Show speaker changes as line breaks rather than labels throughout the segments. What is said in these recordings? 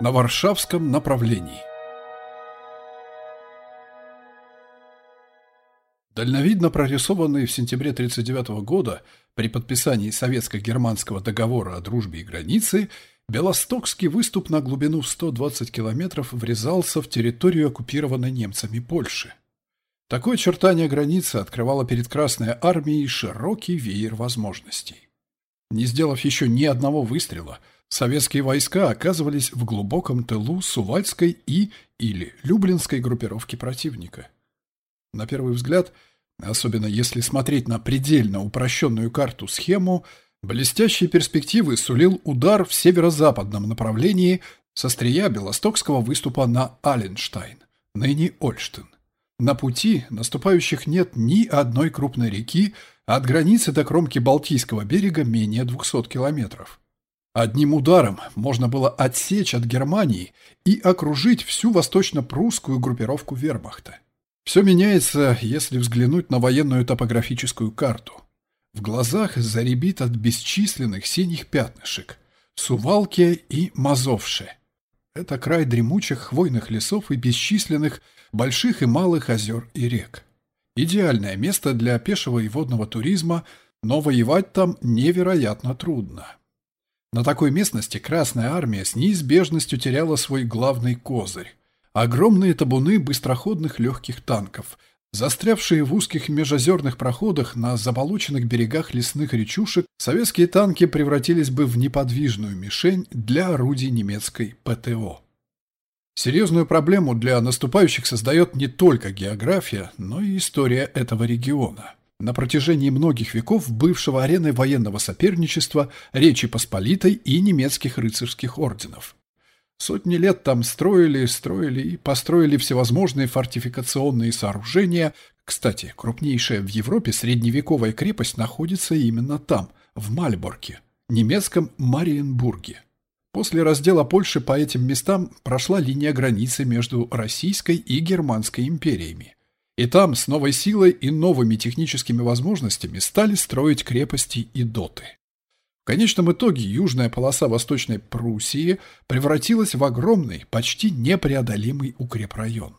на Варшавском направлении. Дальновидно прорисованный в сентябре 1939 года при подписании Советско-германского договора о дружбе и границе, Белостокский выступ на глубину в 120 километров врезался в территорию, оккупированной немцами Польши. Такое чертание границы открывало перед Красной Армией широкий веер возможностей. Не сделав еще ни одного выстрела, советские войска оказывались в глубоком тылу Сувальской и или Люблинской группировки противника. На первый взгляд, особенно если смотреть на предельно упрощенную карту-схему, блестящие перспективы сулил удар в северо-западном направлении со стрия Белостокского выступа на Аленштайн, ныне Ольштин. На пути наступающих нет ни одной крупной реки, от границы до кромки Балтийского берега менее 200 километров. Одним ударом можно было отсечь от Германии и окружить всю восточно-прусскую группировку вермахта. Все меняется, если взглянуть на военную топографическую карту. В глазах заребит от бесчисленных синих пятнышек – Сувалке и Мазовше. Это край дремучих хвойных лесов и бесчисленных больших и малых озер и рек. Идеальное место для пешего и водного туризма, но воевать там невероятно трудно. На такой местности Красная Армия с неизбежностью теряла свой главный козырь – огромные табуны быстроходных легких танков, Застрявшие в узких межозерных проходах на заболоченных берегах лесных речушек, советские танки превратились бы в неподвижную мишень для орудий немецкой ПТО. Серьезную проблему для наступающих создает не только география, но и история этого региона. На протяжении многих веков бывшего ареной военного соперничества Речи Посполитой и немецких рыцарских орденов. Сотни лет там строили, строили и построили всевозможные фортификационные сооружения. Кстати, крупнейшая в Европе средневековая крепость находится именно там, в Мальборке, немецком Мариенбурге. После раздела Польши по этим местам прошла линия границы между Российской и Германской империями. И там с новой силой и новыми техническими возможностями стали строить крепости и доты. В конечном итоге южная полоса Восточной Пруссии превратилась в огромный, почти непреодолимый укрепрайон.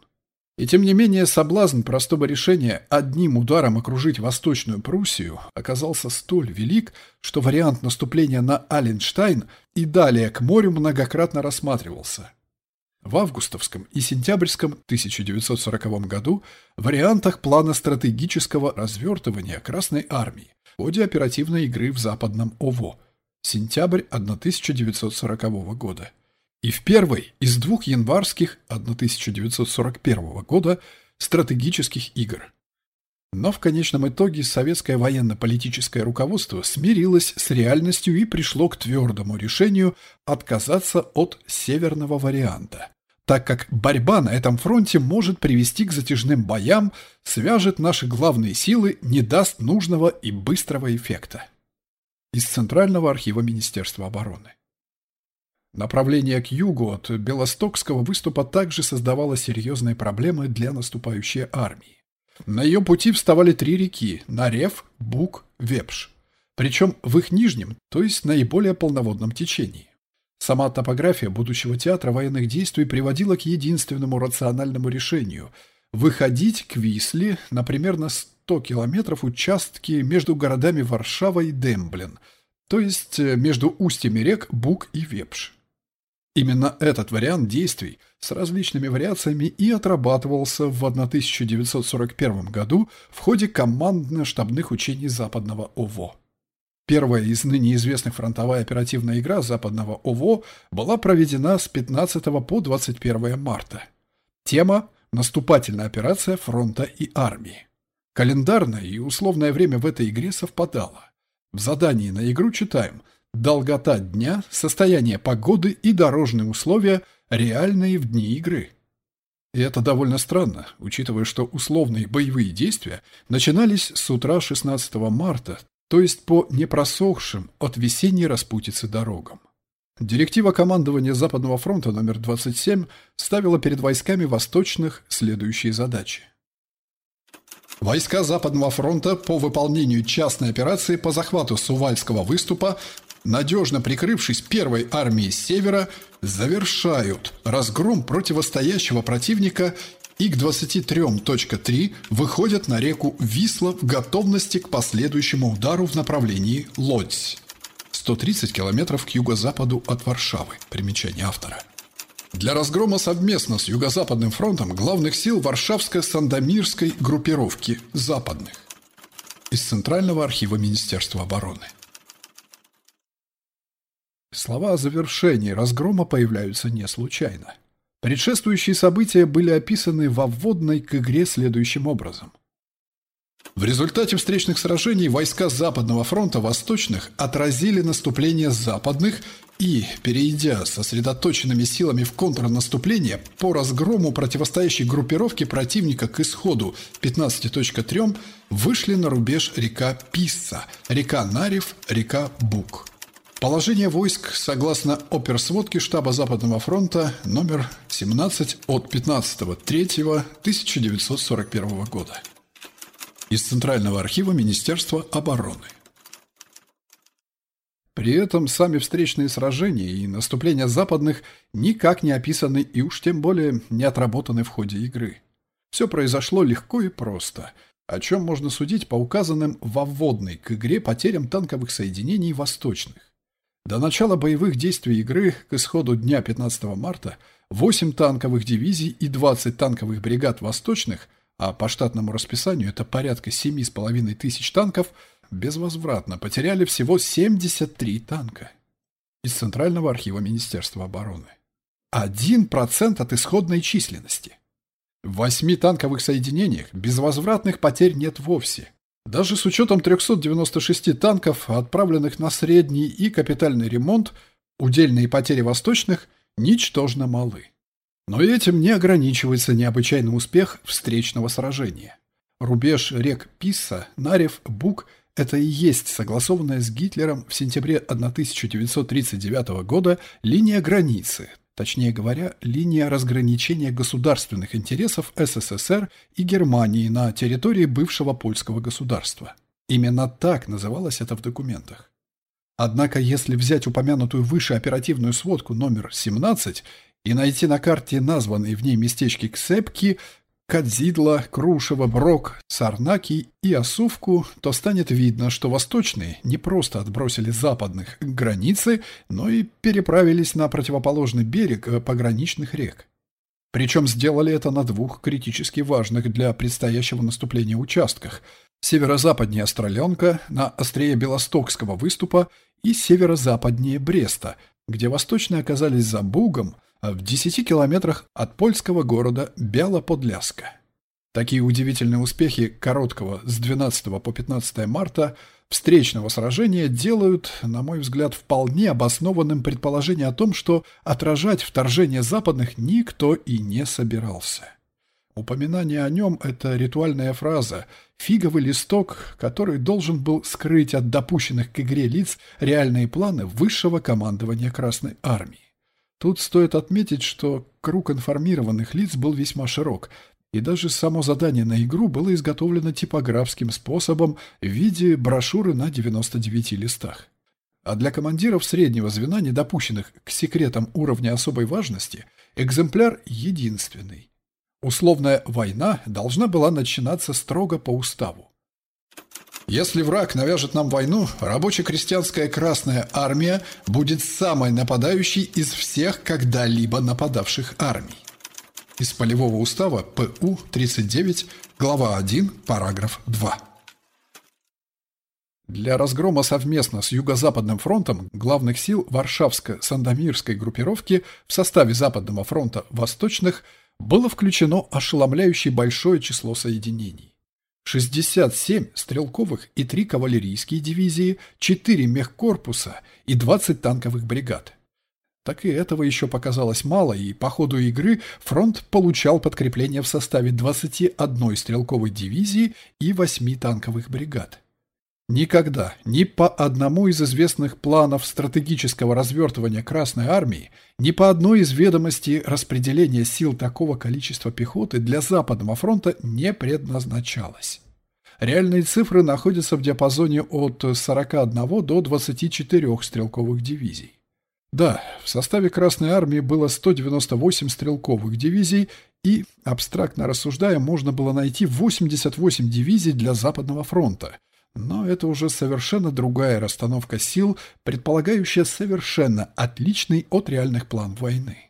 И тем не менее соблазн простого решения одним ударом окружить Восточную Пруссию оказался столь велик, что вариант наступления на Аленштайн и далее к морю многократно рассматривался. В августовском и сентябрьском 1940 году вариантах плана стратегического развертывания Красной Армии в ходе оперативной игры в Западном ОВО, сентябрь 1940 года и в первой из двух январских 1941 года стратегических игр. Но в конечном итоге советское военно-политическое руководство смирилось с реальностью и пришло к твердому решению отказаться от северного варианта, так как борьба на этом фронте может привести к затяжным боям, свяжет наши главные силы, не даст нужного и быстрого эффекта. Из Центрального архива Министерства обороны. Направление к югу от Белостокского выступа также создавало серьезные проблемы для наступающей армии. На ее пути вставали три реки – Нарев, Буг, Вепш. Причем в их нижнем, то есть наиболее полноводном течении. Сама топография будущего театра военных действий приводила к единственному рациональному решению – выходить к Висле, на 100 километров участки между городами Варшава и Демблен, то есть э, между устьями рек Буг и Вепш. Именно этот вариант действий с различными вариациями и отрабатывался в 1941 году в ходе командно-штабных учений Западного ОВО. Первая из ныне известных фронтовая оперативная игра Западного ОВО была проведена с 15 по 21 марта. Тема – наступательная операция фронта и армии. Календарное и условное время в этой игре совпадало. В задании на игру читаем – долгота дня, состояние погоды и дорожные условия, реальные в дни игры. И это довольно странно, учитывая, что условные боевые действия начинались с утра 16 марта, то есть по непросохшим от весенней распутицы дорогам. Директива командования Западного фронта номер 27 ставила перед войсками восточных следующие задачи. Войска Западного фронта по выполнению частной операции по захвату Сувальского выступа надежно прикрывшись первой армией Севера, завершают разгром противостоящего противника и к 23.3 выходят на реку Висла в готовности к последующему удару в направлении Лодзь. 130 километров к юго-западу от Варшавы. Примечание автора. Для разгрома совместно с Юго-Западным фронтом главных сил Варшавско-Сандомирской группировки «Западных» из Центрального архива Министерства обороны. Слова о завершении разгрома появляются не случайно. Предшествующие события были описаны во вводной к игре следующим образом. В результате встречных сражений войска Западного фронта Восточных отразили наступление западных и, перейдя сосредоточенными силами в контрнаступление по разгрому противостоящей группировки противника к исходу 15.3, вышли на рубеж река Писса, река Нарев, река Бук. Положение войск, согласно оперсводке штаба Западного фронта номер 17 от 15.03.1941 года. Из Центрального архива Министерства обороны. При этом сами встречные сражения и наступления западных никак не описаны и уж тем более не отработаны в ходе игры. Все произошло легко и просто, о чем можно судить по указанным во вводной к игре потерям танковых соединений восточных. До начала боевых действий игры к исходу дня 15 марта 8 танковых дивизий и 20 танковых бригад восточных, а по штатному расписанию это порядка 7,5 тысяч танков, безвозвратно потеряли всего 73 танка. Из Центрального архива Министерства обороны. 1% от исходной численности. В восьми танковых соединениях безвозвратных потерь нет вовсе. Даже с учетом 396 танков, отправленных на средний и капитальный ремонт, удельные потери восточных ничтожно малы. Но этим не ограничивается необычайный успех встречного сражения. Рубеж рек Писса, Нарев, Бук – это и есть согласованная с Гитлером в сентябре 1939 года линия границы, точнее говоря, линия разграничения государственных интересов СССР и Германии на территории бывшего польского государства. Именно так называлось это в документах. Однако, если взять упомянутую выше оперативную сводку номер 17 и найти на карте названные в ней местечки Ксепки, Кадзидла, Крушева, Брок, Сарнаки и Осувку, то станет видно, что восточные не просто отбросили западных к границе, но и переправились на противоположный берег пограничных рек. Причем сделали это на двух критически важных для предстоящего наступления участках – северо-западнее Остроленка, на острие Белостокского выступа и северо-западнее Бреста, где восточные оказались за Бугом – в 10 километрах от польского города Бяло-Подляска. Такие удивительные успехи короткого с 12 по 15 марта встречного сражения делают, на мой взгляд, вполне обоснованным предположение о том, что отражать вторжение западных никто и не собирался. Упоминание о нем – это ритуальная фраза, фиговый листок, который должен был скрыть от допущенных к игре лиц реальные планы высшего командования Красной Армии. Тут стоит отметить, что круг информированных лиц был весьма широк, и даже само задание на игру было изготовлено типографским способом в виде брошюры на 99 листах. А для командиров среднего звена, не допущенных к секретам уровня особой важности, экземпляр единственный. Условная «война» должна была начинаться строго по уставу. Если враг навяжет нам войну, рабоче-крестьянская Красная Армия будет самой нападающей из всех когда-либо нападавших армий. Из полевого устава ПУ-39, глава 1, параграф 2. Для разгрома совместно с Юго-Западным фронтом главных сил Варшавско-Сандомирской группировки в составе Западного фронта Восточных было включено ошеломляющее большое число соединений. 67 стрелковых и 3 кавалерийские дивизии, 4 мехкорпуса и 20 танковых бригад. Так и этого еще показалось мало, и по ходу игры фронт получал подкрепление в составе 21 стрелковой дивизии и 8 танковых бригад. Никогда ни по одному из известных планов стратегического развертывания Красной Армии, ни по одной из ведомостей распределения сил такого количества пехоты для Западного фронта не предназначалось. Реальные цифры находятся в диапазоне от 41 до 24 стрелковых дивизий. Да, в составе Красной Армии было 198 стрелковых дивизий, и, абстрактно рассуждая, можно было найти 88 дивизий для Западного фронта. Но это уже совершенно другая расстановка сил, предполагающая совершенно отличный от реальных план войны.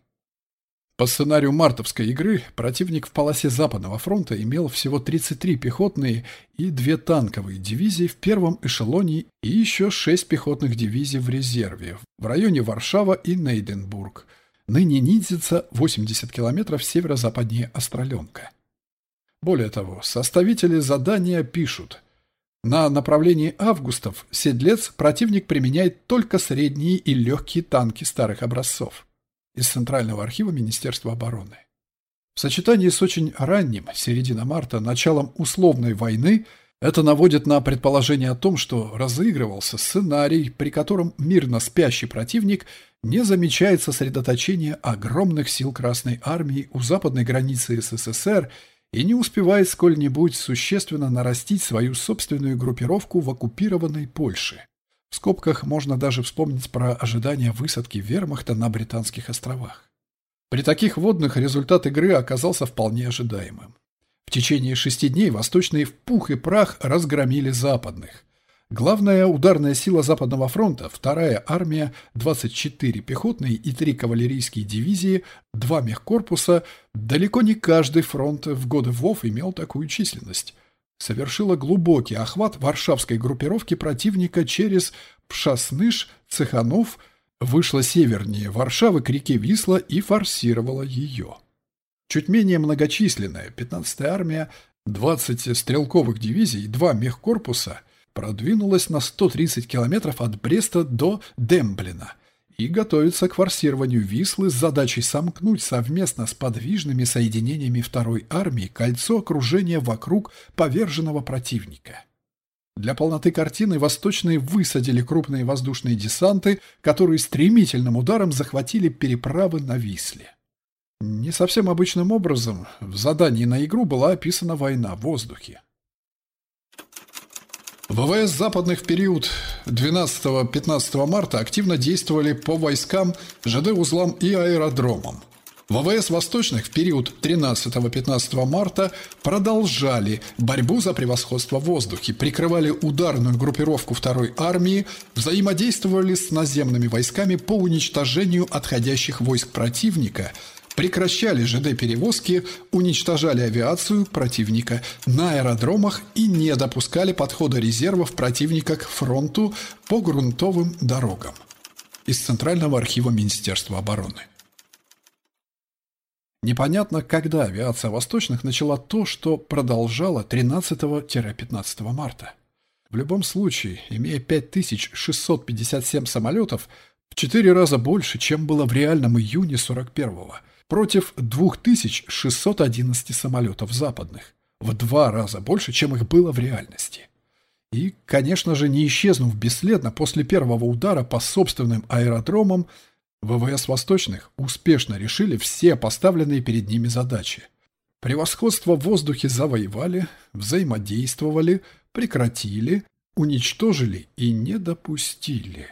По сценарию мартовской игры противник в полосе Западного фронта имел всего 33 пехотные и 2 танковые дивизии в первом эшелоне и еще 6 пехотных дивизий в резерве в районе Варшава и Нейденбург. Ныне Нидзица 80 километров северо-западнее Остроленка. Более того, составители задания пишут – на направлении Августов Седлец противник применяет только средние и легкие танки старых образцов из Центрального архива Министерства обороны. В сочетании с очень ранним, середина марта, началом условной войны, это наводит на предположение о том, что разыгрывался сценарий, при котором мирно спящий противник не замечает сосредоточения огромных сил Красной Армии у западной границы СССР и не успевает сколь-нибудь существенно нарастить свою собственную группировку в оккупированной Польше. В скобках можно даже вспомнить про ожидание высадки вермахта на Британских островах. При таких водных результат игры оказался вполне ожидаемым. В течение шести дней восточные в пух и прах разгромили западных. Главная ударная сила Западного фронта, вторая армия, 24 пехотные и 3 кавалерийские дивизии, два мехкорпуса, далеко не каждый фронт в годы ВОВ имел такую численность совершила глубокий охват варшавской группировки противника через Пшасныш, Цеханов, вышла севернее Варшавы к реке Висла и форсировала ее. Чуть менее многочисленная 15-я армия, 20 стрелковых дивизий и два мехкорпуса продвинулась на 130 километров от Бреста до Демблина – и готовится к форсированию Вислы с задачей сомкнуть совместно с подвижными соединениями второй армии кольцо окружения вокруг поверженного противника. Для полноты картины восточные высадили крупные воздушные десанты, которые стремительным ударом захватили переправы на Висле. Не совсем обычным образом в задании на игру была описана война в воздухе. ВВС западных в период 12-15 марта активно действовали по войскам, ЖД-узлам и аэродромам. ВВС Восточных в период 13-15 марта продолжали борьбу за превосходство в воздухе, прикрывали ударную группировку второй армии, взаимодействовали с наземными войсками по уничтожению отходящих войск противника – прекращали ЖД-перевозки, уничтожали авиацию противника на аэродромах и не допускали подхода резервов противника к фронту по грунтовым дорогам. Из Центрального архива Министерства обороны. Непонятно, когда авиация Восточных начала то, что продолжала 13-15 марта. В любом случае, имея 5657 самолетов, в четыре раза больше, чем было в реальном июне 41-го, против 2611 самолетов западных, в два раза больше, чем их было в реальности. И, конечно же, не исчезнув бесследно после первого удара по собственным аэродромам, ВВС Восточных успешно решили все поставленные перед ними задачи. Превосходство в воздухе завоевали, взаимодействовали, прекратили, уничтожили и не допустили.